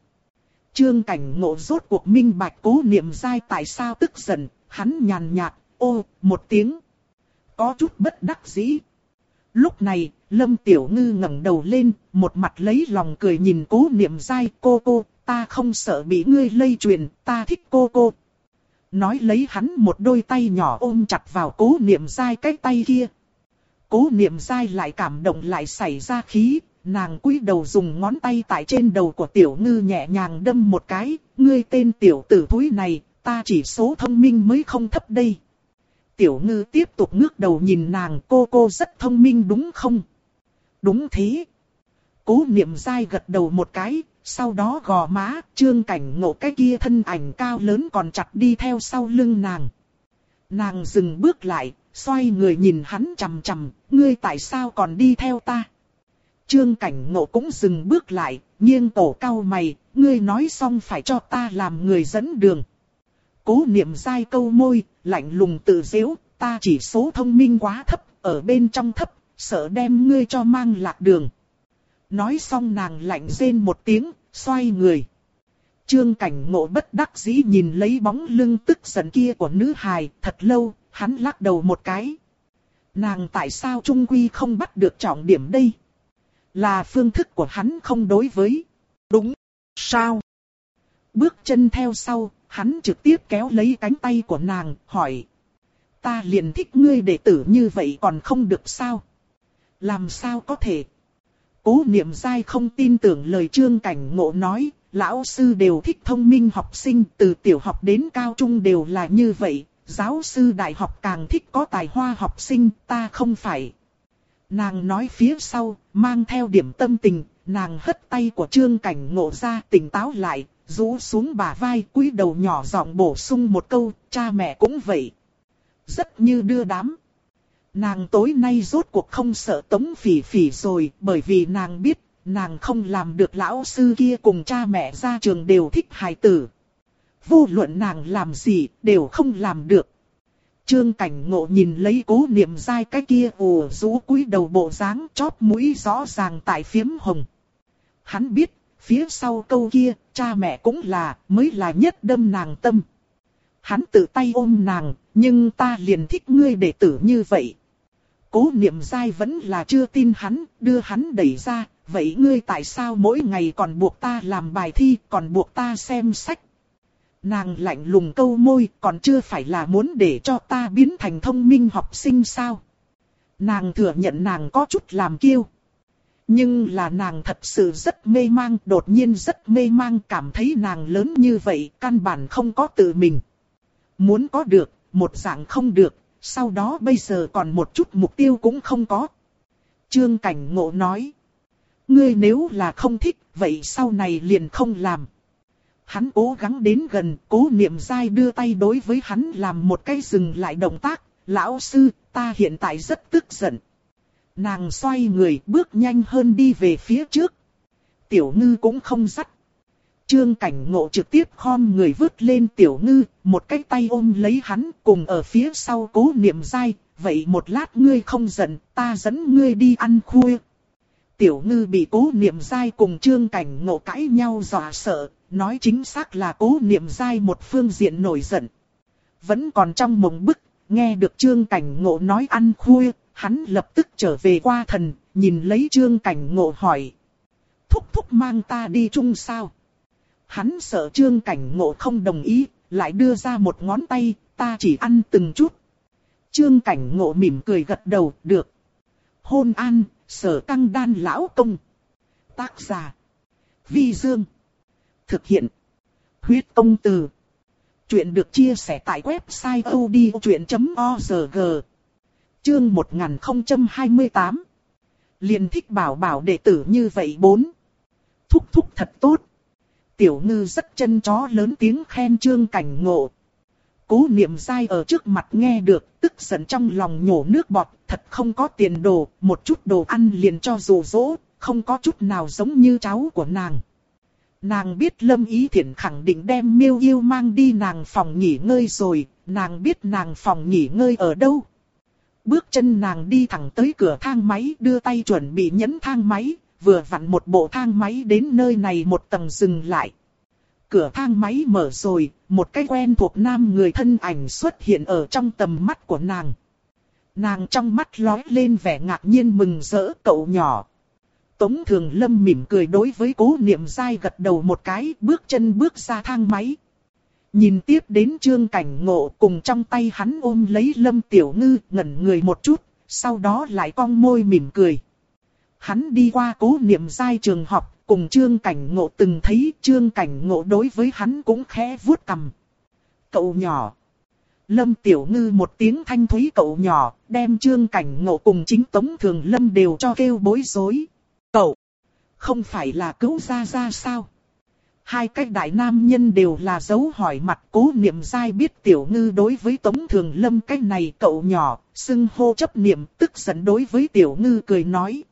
Speaker 1: Trương cảnh ngộ rốt cuộc minh bạch cố niệm dai tại sao tức giận, hắn nhàn nhạt, ô, một tiếng. Có chút bất đắc dĩ. Lúc này, Lâm Tiểu Ngư ngẩng đầu lên, một mặt lấy lòng cười nhìn cố niệm dai cô cô, ta không sợ bị ngươi lây truyền, ta thích cô cô. Nói lấy hắn một đôi tay nhỏ ôm chặt vào cố niệm dai cái tay kia. Cố niệm dai lại cảm động lại xảy ra khí, nàng cúi đầu dùng ngón tay tại trên đầu của tiểu ngư nhẹ nhàng đâm một cái, ngươi tên tiểu tử thúi này, ta chỉ số thông minh mới không thấp đây. Tiểu ngư tiếp tục ngước đầu nhìn nàng cô cô rất thông minh đúng không? Đúng thế. Cố niệm dai gật đầu một cái, sau đó gò má, trương cảnh ngộ cái kia thân ảnh cao lớn còn chặt đi theo sau lưng nàng. Nàng dừng bước lại, xoay người nhìn hắn chằm chằm, ngươi tại sao còn đi theo ta? Trương cảnh ngộ cũng dừng bước lại, nghiêng cổ cao mày, ngươi nói xong phải cho ta làm người dẫn đường. Cố niệm dai câu môi, lạnh lùng tự dễu, ta chỉ số thông minh quá thấp, ở bên trong thấp, sợ đem ngươi cho mang lạc đường. Nói xong nàng lạnh rên một tiếng, xoay người. Trương cảnh ngộ bất đắc dĩ nhìn lấy bóng lưng tức giận kia của nữ hài, thật lâu, hắn lắc đầu một cái. Nàng tại sao trung quy không bắt được trọng điểm đây? Là phương thức của hắn không đối với. Đúng. Sao? Bước chân theo sau, hắn trực tiếp kéo lấy cánh tay của nàng, hỏi. Ta liền thích ngươi đệ tử như vậy còn không được sao? Làm sao có thể? Cố niệm dai không tin tưởng lời trương cảnh ngộ nói, lão sư đều thích thông minh học sinh từ tiểu học đến cao trung đều là như vậy, giáo sư đại học càng thích có tài hoa học sinh, ta không phải. Nàng nói phía sau, mang theo điểm tâm tình, nàng hất tay của trương cảnh ngộ ra tỉnh táo lại, rũ xuống bả vai cúi đầu nhỏ giọng bổ sung một câu, cha mẹ cũng vậy. Rất như đưa đám. Nàng tối nay rốt cuộc không sợ tống phỉ phỉ rồi, bởi vì nàng biết, nàng không làm được lão sư kia cùng cha mẹ ra trường đều thích hài tử. Vô luận nàng làm gì, đều không làm được. Trương cảnh ngộ nhìn lấy cố niệm dai cái kia ồ rũ cúi đầu bộ dáng chóp mũi rõ ràng tại phiếm hồng. Hắn biết, phía sau câu kia, cha mẹ cũng là, mới là nhất đâm nàng tâm. Hắn tự tay ôm nàng, nhưng ta liền thích ngươi đệ tử như vậy. Cố niệm dai vẫn là chưa tin hắn, đưa hắn đẩy ra, vậy ngươi tại sao mỗi ngày còn buộc ta làm bài thi, còn buộc ta xem sách? Nàng lạnh lùng câu môi, còn chưa phải là muốn để cho ta biến thành thông minh học sinh sao? Nàng thừa nhận nàng có chút làm kiêu. Nhưng là nàng thật sự rất mê mang, đột nhiên rất mê mang cảm thấy nàng lớn như vậy, căn bản không có tự mình. Muốn có được, một dạng không được, sau đó bây giờ còn một chút mục tiêu cũng không có. Trương Cảnh Ngộ nói. Ngươi nếu là không thích, vậy sau này liền không làm. Hắn cố gắng đến gần, cố niệm dai đưa tay đối với hắn làm một cái dừng lại động tác. Lão sư, ta hiện tại rất tức giận. Nàng xoay người bước nhanh hơn đi về phía trước. Tiểu ngư cũng không dắt. Trương cảnh ngộ trực tiếp khom người vứt lên tiểu ngư, một cái tay ôm lấy hắn cùng ở phía sau cố niệm dai. Vậy một lát ngươi không giận, ta dẫn ngươi đi ăn khuya. Tiểu ngư bị cố niệm dai cùng trương cảnh ngộ cãi nhau dọa sợ, nói chính xác là cố niệm dai một phương diện nổi giận. Vẫn còn trong mộng bức, nghe được trương cảnh ngộ nói ăn khuya, hắn lập tức trở về qua thần, nhìn lấy trương cảnh ngộ hỏi. Thúc thúc mang ta đi chung sao? Hắn sợ trương cảnh ngộ không đồng ý, lại đưa ra một ngón tay, ta chỉ ăn từng chút. Trương cảnh ngộ mỉm cười gật đầu, được. Hôn an, sở căng đan lão công. Tác giả. Vi Dương. Thực hiện. Huyết công từ. Chuyện được chia sẻ tại website odchuyện.org. Chương 1028. liền thích bảo bảo đệ tử như vậy bốn. Thúc thúc thật tốt. Tiểu ngư rất chân chó lớn tiếng khen trương cảnh ngộ. Cố niệm dai ở trước mặt nghe được, tức giận trong lòng nhổ nước bọt, thật không có tiền đồ, một chút đồ ăn liền cho dù rỗ, không có chút nào giống như cháu của nàng. Nàng biết Lâm Ý Thiển khẳng định đem miêu yêu mang đi nàng phòng nghỉ ngơi rồi, nàng biết nàng phòng nghỉ ngơi ở đâu. Bước chân nàng đi thẳng tới cửa thang máy đưa tay chuẩn bị nhấn thang máy, vừa vặn một bộ thang máy đến nơi này một tầng dừng lại. Cửa thang máy mở rồi, một cái quen thuộc nam người thân ảnh xuất hiện ở trong tầm mắt của nàng. Nàng trong mắt lói lên vẻ ngạc nhiên mừng rỡ cậu nhỏ. Tống Thường Lâm mỉm cười đối với cố niệm dai gật đầu một cái bước chân bước ra thang máy. Nhìn tiếp đến trương cảnh ngộ cùng trong tay hắn ôm lấy Lâm Tiểu Ngư ngẩn người một chút, sau đó lại cong môi mỉm cười. Hắn đi qua cố niệm giai trường học, cùng trương cảnh ngộ từng thấy trương cảnh ngộ đối với hắn cũng khẽ vuốt cầm. Cậu nhỏ. Lâm Tiểu Ngư một tiếng thanh thúy cậu nhỏ, đem trương cảnh ngộ cùng chính Tống Thường Lâm đều cho kêu bối rối. Cậu, không phải là cứu ra ra sao? Hai cách đại nam nhân đều là dấu hỏi mặt cố niệm dai biết Tiểu Ngư đối với Tống Thường Lâm cách này cậu nhỏ, xưng hô chấp niệm tức giận đối với Tiểu Ngư cười nói.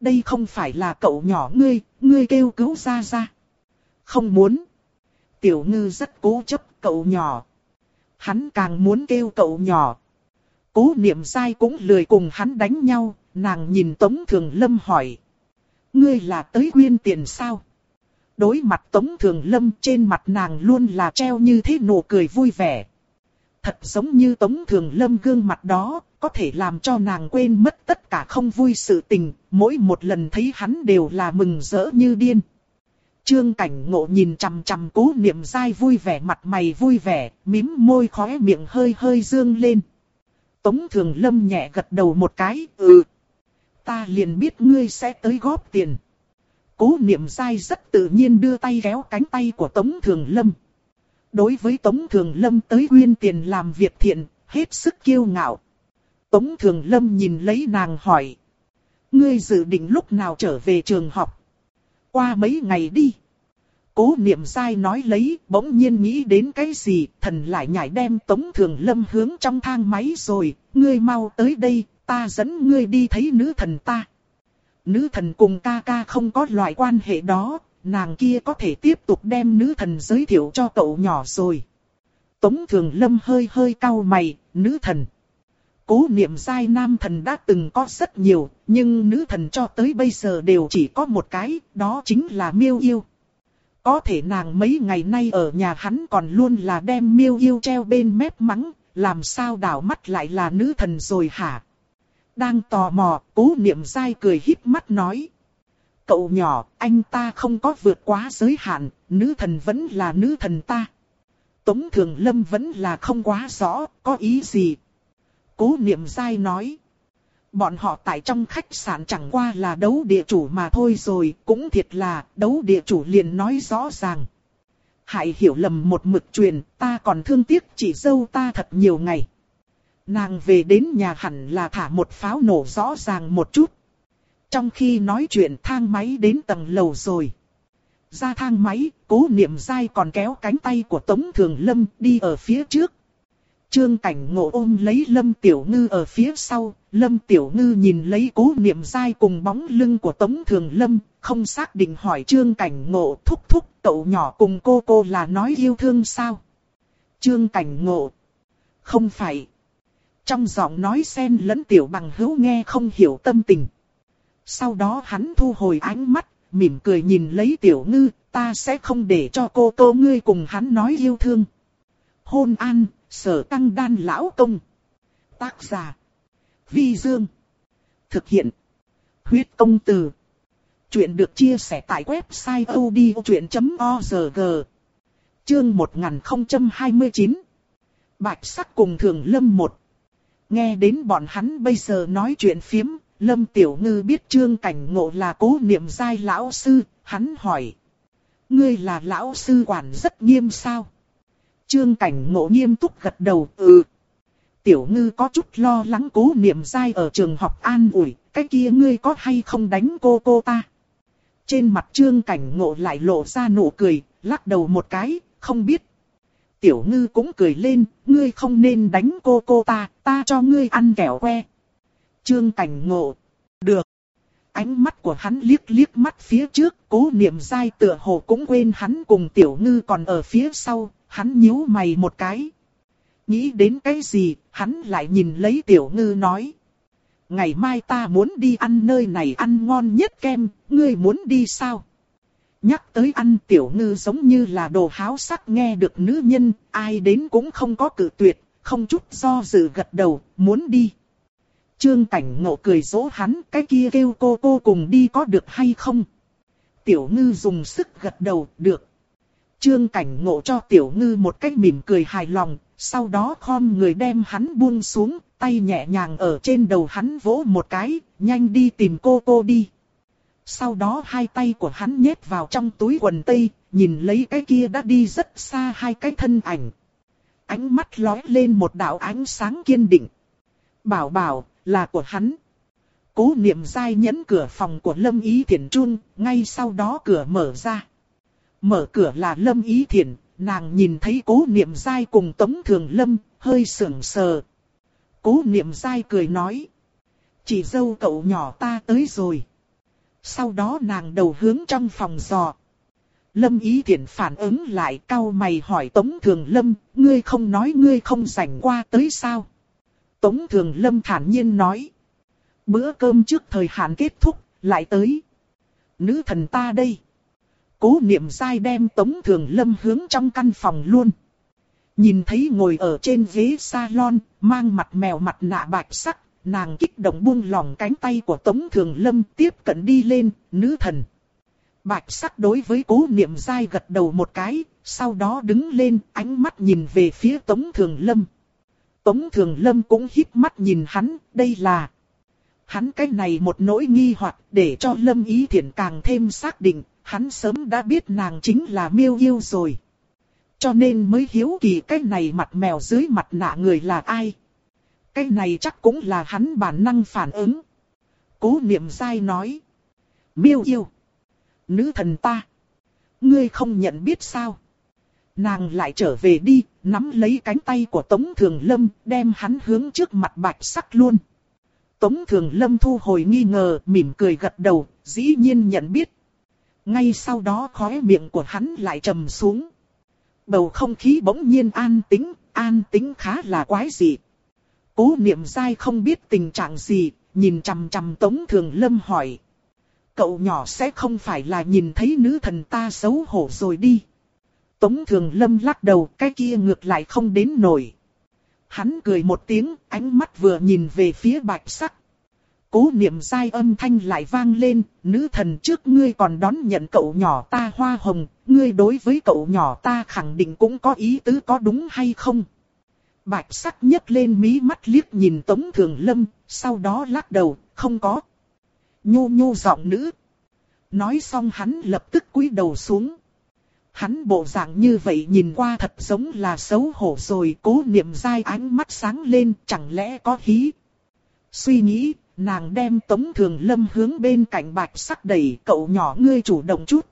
Speaker 1: Đây không phải là cậu nhỏ ngươi, ngươi kêu cứu ra ra. Không muốn. Tiểu ngư rất cố chấp cậu nhỏ. Hắn càng muốn kêu cậu nhỏ. Cố niệm sai cũng lười cùng hắn đánh nhau, nàng nhìn Tống Thường Lâm hỏi. Ngươi là tới quyên tiền sao? Đối mặt Tống Thường Lâm trên mặt nàng luôn là treo như thế nụ cười vui vẻ. Thật giống như Tống Thường Lâm gương mặt đó, có thể làm cho nàng quên mất tất cả không vui sự tình, mỗi một lần thấy hắn đều là mừng rỡ như điên. Trương cảnh ngộ nhìn chằm chằm cố niệm dai vui vẻ mặt mày vui vẻ, mím môi khóe miệng hơi hơi dương lên. Tống Thường Lâm nhẹ gật đầu một cái, ừ. Ta liền biết ngươi sẽ tới góp tiền. Cố niệm dai rất tự nhiên đưa tay kéo cánh tay của Tống Thường Lâm. Đối với Tống Thường Lâm tới quyên tiền làm việc thiện, hết sức kiêu ngạo. Tống Thường Lâm nhìn lấy nàng hỏi. Ngươi dự định lúc nào trở về trường học? Qua mấy ngày đi. Cố niệm sai nói lấy, bỗng nhiên nghĩ đến cái gì, thần lại nhảy đem Tống Thường Lâm hướng trong thang máy rồi, ngươi mau tới đây, ta dẫn ngươi đi thấy nữ thần ta. Nữ thần cùng ca ca không có loại quan hệ đó, nàng kia có thể tiếp tục đem nữ thần giới thiệu cho cậu nhỏ rồi. Tống Thường Lâm hơi hơi cau mày, nữ thần. Cố niệm Sai nam thần đã từng có rất nhiều, nhưng nữ thần cho tới bây giờ đều chỉ có một cái, đó chính là miêu yêu. Có thể nàng mấy ngày nay ở nhà hắn còn luôn là đem miêu yêu treo bên mép mắng, làm sao đảo mắt lại là nữ thần rồi hả? Đang tò mò, cố niệm dai cười híp mắt nói. Cậu nhỏ, anh ta không có vượt quá giới hạn, nữ thần vẫn là nữ thần ta. Tống Thường Lâm vẫn là không quá rõ, có ý gì? Cố niệm dai nói. Bọn họ tại trong khách sạn chẳng qua là đấu địa chủ mà thôi rồi, cũng thiệt là đấu địa chủ liền nói rõ ràng. Hại hiểu lầm một mực truyền, ta còn thương tiếc chỉ dâu ta thật nhiều ngày. Nàng về đến nhà hẳn là thả một pháo nổ rõ ràng một chút. Trong khi nói chuyện thang máy đến tầng lầu rồi. Ra thang máy, cố niệm dai còn kéo cánh tay của Tống Thường Lâm đi ở phía trước. Trương cảnh ngộ ôm lấy Lâm Tiểu Ngư ở phía sau, Lâm Tiểu Ngư nhìn lấy cố niệm dai cùng bóng lưng của Tống Thường Lâm, không xác định hỏi Trương cảnh ngộ thúc thúc cậu nhỏ cùng cô cô là nói yêu thương sao? Trương cảnh ngộ. Không phải. Trong giọng nói xen lẫn tiểu bằng hữu nghe không hiểu tâm tình. Sau đó hắn thu hồi ánh mắt, mỉm cười nhìn lấy tiểu ngư, ta sẽ không để cho cô tô ngươi cùng hắn nói yêu thương. Hôn an, sở tăng đan lão công. Tác giả. Vi Dương. Thực hiện. Huyết công từ. Chuyện được chia sẻ tại website odchuyện.org. Chương 1029. Bạch sắc cùng thường lâm một. Nghe đến bọn hắn bây giờ nói chuyện phiếm, Lâm Tiểu Ngư biết trương cảnh ngộ là cố niệm giai lão sư, hắn hỏi. Ngươi là lão sư quản rất nghiêm sao? Trương cảnh ngộ nghiêm túc gật đầu, ừ. Tiểu ngư có chút lo lắng cố niệm giai ở trường học an ủi, cái kia ngươi có hay không đánh cô cô ta? Trên mặt trương cảnh ngộ lại lộ ra nụ cười, lắc đầu một cái, không biết. Tiểu ngư cũng cười lên, ngươi không nên đánh cô cô ta, ta cho ngươi ăn kẹo que. Trương cảnh ngộ. Được. Ánh mắt của hắn liếc liếc mắt phía trước, cố niệm dai tựa hồ cũng quên hắn cùng tiểu ngư còn ở phía sau, hắn nhíu mày một cái. Nghĩ đến cái gì, hắn lại nhìn lấy tiểu ngư nói. Ngày mai ta muốn đi ăn nơi này ăn ngon nhất kem, ngươi muốn đi sao? Nhắc tới ăn tiểu ngư giống như là đồ háo sắc nghe được nữ nhân, ai đến cũng không có cử tuyệt, không chút do dự gật đầu, muốn đi. Trương cảnh ngộ cười dỗ hắn, cái kia kêu cô cô cùng đi có được hay không? Tiểu ngư dùng sức gật đầu, được. Trương cảnh ngộ cho tiểu ngư một cách mỉm cười hài lòng, sau đó khom người đem hắn buông xuống, tay nhẹ nhàng ở trên đầu hắn vỗ một cái, nhanh đi tìm cô cô đi. Sau đó hai tay của hắn nhét vào trong túi quần tây, nhìn lấy cái kia đã đi rất xa hai cái thân ảnh. Ánh mắt lóe lên một đạo ánh sáng kiên định. Bảo bảo, là của hắn. Cố niệm dai nhấn cửa phòng của Lâm Ý Thiển trun, ngay sau đó cửa mở ra. Mở cửa là Lâm Ý Thiển, nàng nhìn thấy cố niệm dai cùng Tống Thường Lâm, hơi sững sờ. Cố niệm dai cười nói. Chị dâu cậu nhỏ ta tới rồi. Sau đó nàng đầu hướng trong phòng dò. Lâm Ý Thiển phản ứng lại cao mày hỏi Tống Thường Lâm, ngươi không nói ngươi không rảnh qua tới sao? Tống Thường Lâm thản nhiên nói. Bữa cơm trước thời hạn kết thúc, lại tới. Nữ thần ta đây. Cố niệm sai đem Tống Thường Lâm hướng trong căn phòng luôn. Nhìn thấy ngồi ở trên ghế salon, mang mặt mèo mặt nạ bạch sắc, nàng kích động buông lỏng cánh tay của Tống Thường Lâm tiếp cận đi lên, nữ thần. Bạch sắc đối với cố niệm dai gật đầu một cái, sau đó đứng lên, ánh mắt nhìn về phía Tống Thường Lâm. Tống Thường Lâm cũng híp mắt nhìn hắn, đây là... Hắn cái này một nỗi nghi hoặc để cho Lâm Ý Thiển càng thêm xác định, hắn sớm đã biết nàng chính là miêu yêu rồi. Cho nên mới hiếu kỳ cái này mặt mèo dưới mặt nạ người là ai. Cái này chắc cũng là hắn bản năng phản ứng. Cố niệm sai nói. Miêu yêu. Nữ thần ta. Ngươi không nhận biết sao. Nàng lại trở về đi, nắm lấy cánh tay của Tống Thường Lâm, đem hắn hướng trước mặt bạch sắc luôn. Tống Thường Lâm thu hồi nghi ngờ, mỉm cười gật đầu, dĩ nhiên nhận biết. Ngay sau đó khóe miệng của hắn lại trầm xuống. Bầu không khí bỗng nhiên an tĩnh, an tĩnh khá là quái dị. Cố niệm dai không biết tình trạng gì, nhìn chằm chằm Tống Thường Lâm hỏi. Cậu nhỏ sẽ không phải là nhìn thấy nữ thần ta xấu hổ rồi đi. Tống Thường Lâm lắc đầu, cái kia ngược lại không đến nổi. Hắn cười một tiếng, ánh mắt vừa nhìn về phía bạch sắc. Cố niệm sai âm thanh lại vang lên, nữ thần trước ngươi còn đón nhận cậu nhỏ ta hoa hồng, ngươi đối với cậu nhỏ ta khẳng định cũng có ý tứ có đúng hay không? Bạch sắc nhấc lên mí mắt liếc nhìn Tống Thường Lâm, sau đó lắc đầu, không có. Nhô nhô giọng nữ. Nói xong hắn lập tức cúi đầu xuống. Hắn bộ dạng như vậy nhìn qua thật giống là xấu hổ rồi cố niệm dai ánh mắt sáng lên chẳng lẽ có hí. Suy nghĩ, nàng đem Tống Thường Lâm hướng bên cạnh bạch sắc đẩy cậu nhỏ ngươi chủ động chút.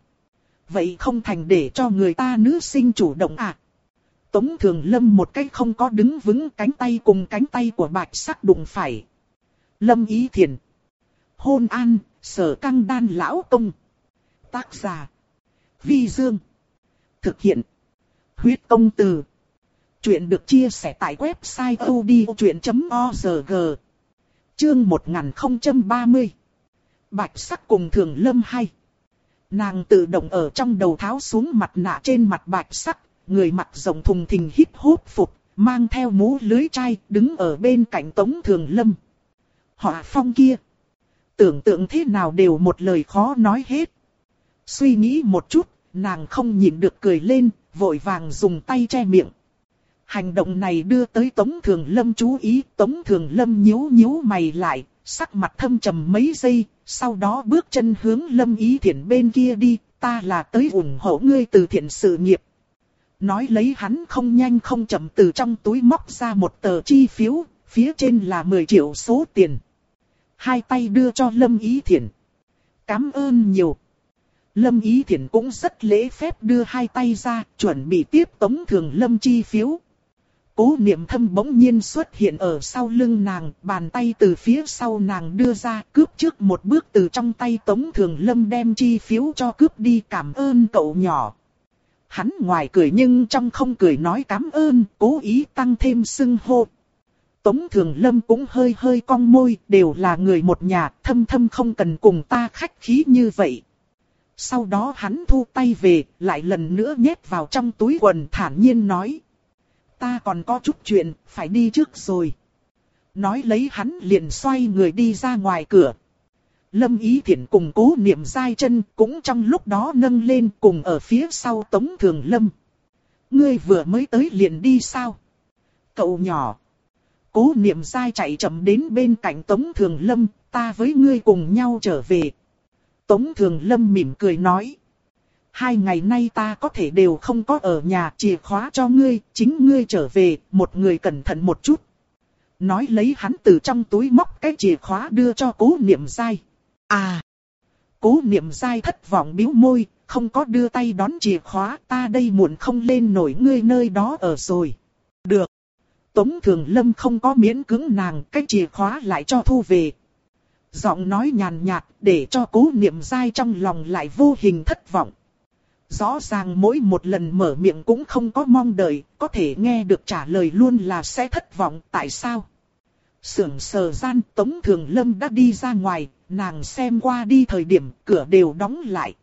Speaker 1: Vậy không thành để cho người ta nữ sinh chủ động à? Tống Thường Lâm một cách không có đứng vững cánh tay cùng cánh tay của bạch sắc đụng phải. Lâm Ý Thiền. Hôn an, sở căng đan lão công. Tác giả. Vi Dương. Thực hiện. Huyết công từ. Chuyện được chia sẻ tại website odchuyện.org. Chương 1030. Bạch sắc cùng thường lâm hay. Nàng tự động ở trong đầu tháo xuống mặt nạ trên mặt bạch sắc, người mặt rồng thùng thình hít hốt phục, mang theo mũ lưới chai, đứng ở bên cạnh tống thường lâm. họ phong kia. Tưởng tượng thế nào đều một lời khó nói hết. Suy nghĩ một chút, nàng không nhịn được cười lên, vội vàng dùng tay che miệng. Hành động này đưa tới Tống Thường Lâm chú ý, Tống Thường Lâm nhíu nhíu mày lại, sắc mặt thâm trầm mấy giây, sau đó bước chân hướng Lâm Ý Thiển bên kia đi, ta là tới ủng hộ ngươi từ thiện sự nghiệp. Nói lấy hắn không nhanh không chậm từ trong túi móc ra một tờ chi phiếu, phía trên là 10 triệu số tiền. Hai tay đưa cho Lâm Ý Thiển. Cảm ơn nhiều. Lâm Ý Thiển cũng rất lễ phép đưa hai tay ra, chuẩn bị tiếp tống thường Lâm chi phiếu. Cố niệm thâm bỗng nhiên xuất hiện ở sau lưng nàng, bàn tay từ phía sau nàng đưa ra, cướp trước một bước từ trong tay Tống Thường Lâm đem chi phiếu cho cướp đi cảm ơn cậu nhỏ. Hắn ngoài cười nhưng trong không cười nói cảm ơn, cố ý tăng thêm sưng hô. Tống Thường Lâm cũng hơi hơi cong môi, đều là người một nhà, thâm thâm không cần cùng ta khách khí như vậy. Sau đó hắn thu tay về, lại lần nữa nhét vào trong túi quần thản nhiên nói ta còn có chút chuyện, phải đi trước rồi. Nói lấy hắn liền xoay người đi ra ngoài cửa. Lâm Ý Thiển cùng cố niệm dai chân cũng trong lúc đó nâng lên cùng ở phía sau Tống Thường Lâm. Ngươi vừa mới tới liền đi sao? Cậu nhỏ. Cố niệm dai chạy chậm đến bên cạnh Tống Thường Lâm, ta với ngươi cùng nhau trở về. Tống Thường Lâm mỉm cười nói hai ngày nay ta có thể đều không có ở nhà chìa khóa cho ngươi, chính ngươi trở về, một người cẩn thận một chút. Nói lấy hắn từ trong túi móc cái chìa khóa đưa cho cố niệm dai. À! Cố niệm dai thất vọng biếu môi, không có đưa tay đón chìa khóa, ta đây muộn không lên nổi ngươi nơi đó ở rồi. Được! Tống Thường Lâm không có miễn cứng nàng, cái chìa khóa lại cho thu về. Giọng nói nhàn nhạt để cho cố niệm dai trong lòng lại vô hình thất vọng. Rõ ràng mỗi một lần mở miệng cũng không có mong đợi, có thể nghe được trả lời luôn là sẽ thất vọng, tại sao? Sưởng sờ gian Tống Thường Lâm đã đi ra ngoài, nàng xem qua đi thời điểm cửa đều đóng lại.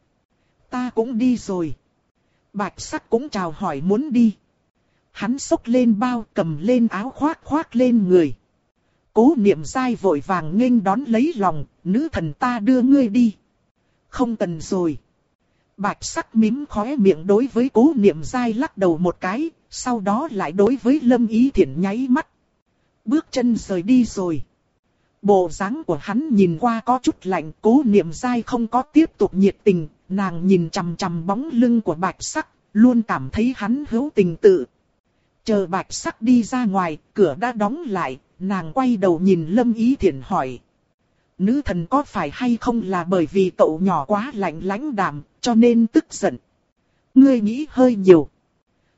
Speaker 1: Ta cũng đi rồi. Bạch sắc cũng chào hỏi muốn đi. Hắn xốc lên bao cầm lên áo khoác khoác lên người. Cố niệm dai vội vàng nghênh đón lấy lòng, nữ thần ta đưa ngươi đi. Không cần rồi. Bạch sắc mím khóe miệng đối với cố niệm dai lắc đầu một cái, sau đó lại đối với lâm ý thiện nháy mắt. Bước chân rời đi rồi. Bộ dáng của hắn nhìn qua có chút lạnh, cố niệm dai không có tiếp tục nhiệt tình, nàng nhìn chằm chằm bóng lưng của bạch sắc, luôn cảm thấy hắn hữu tình tự. Chờ bạch sắc đi ra ngoài, cửa đã đóng lại, nàng quay đầu nhìn lâm ý thiện hỏi. Nữ thần có phải hay không là bởi vì cậu nhỏ quá lạnh lãnh đạm, cho nên tức giận. Ngươi nghĩ hơi nhiều.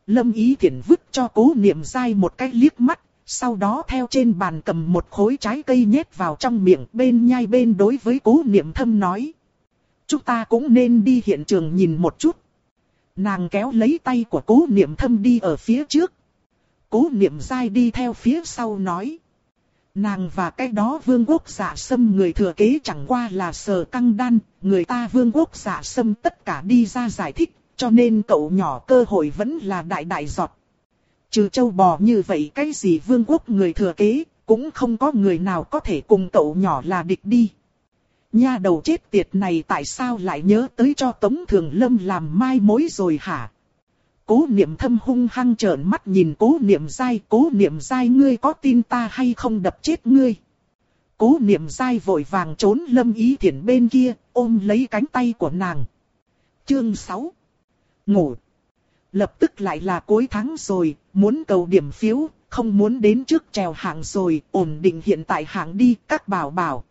Speaker 1: Lâm ý thiện vứt cho cố niệm dai một cái liếc mắt, sau đó theo trên bàn cầm một khối trái cây nhét vào trong miệng bên nhai bên đối với cố niệm thâm nói. Chúng ta cũng nên đi hiện trường nhìn một chút. Nàng kéo lấy tay của cố niệm thâm đi ở phía trước. Cố niệm dai đi theo phía sau nói. Nàng và cái đó vương quốc giả sâm người thừa kế chẳng qua là sờ căng đan, người ta vương quốc giả sâm tất cả đi ra giải thích, cho nên cậu nhỏ cơ hội vẫn là đại đại giọt. Trừ châu bò như vậy cái gì vương quốc người thừa kế, cũng không có người nào có thể cùng cậu nhỏ là địch đi. Nha đầu chết tiệt này tại sao lại nhớ tới cho Tống Thường Lâm làm mai mối rồi hả? Cố niệm thâm hung hăng trợn mắt nhìn cố niệm dai, cố niệm dai ngươi có tin ta hay không đập chết ngươi. Cố niệm dai vội vàng trốn lâm ý thiện bên kia, ôm lấy cánh tay của nàng. Chương 6 Ngủ Lập tức lại là cuối tháng rồi, muốn cầu điểm phiếu, không muốn đến trước trèo hạng rồi, ổn định hiện tại hạng đi các bảo bảo.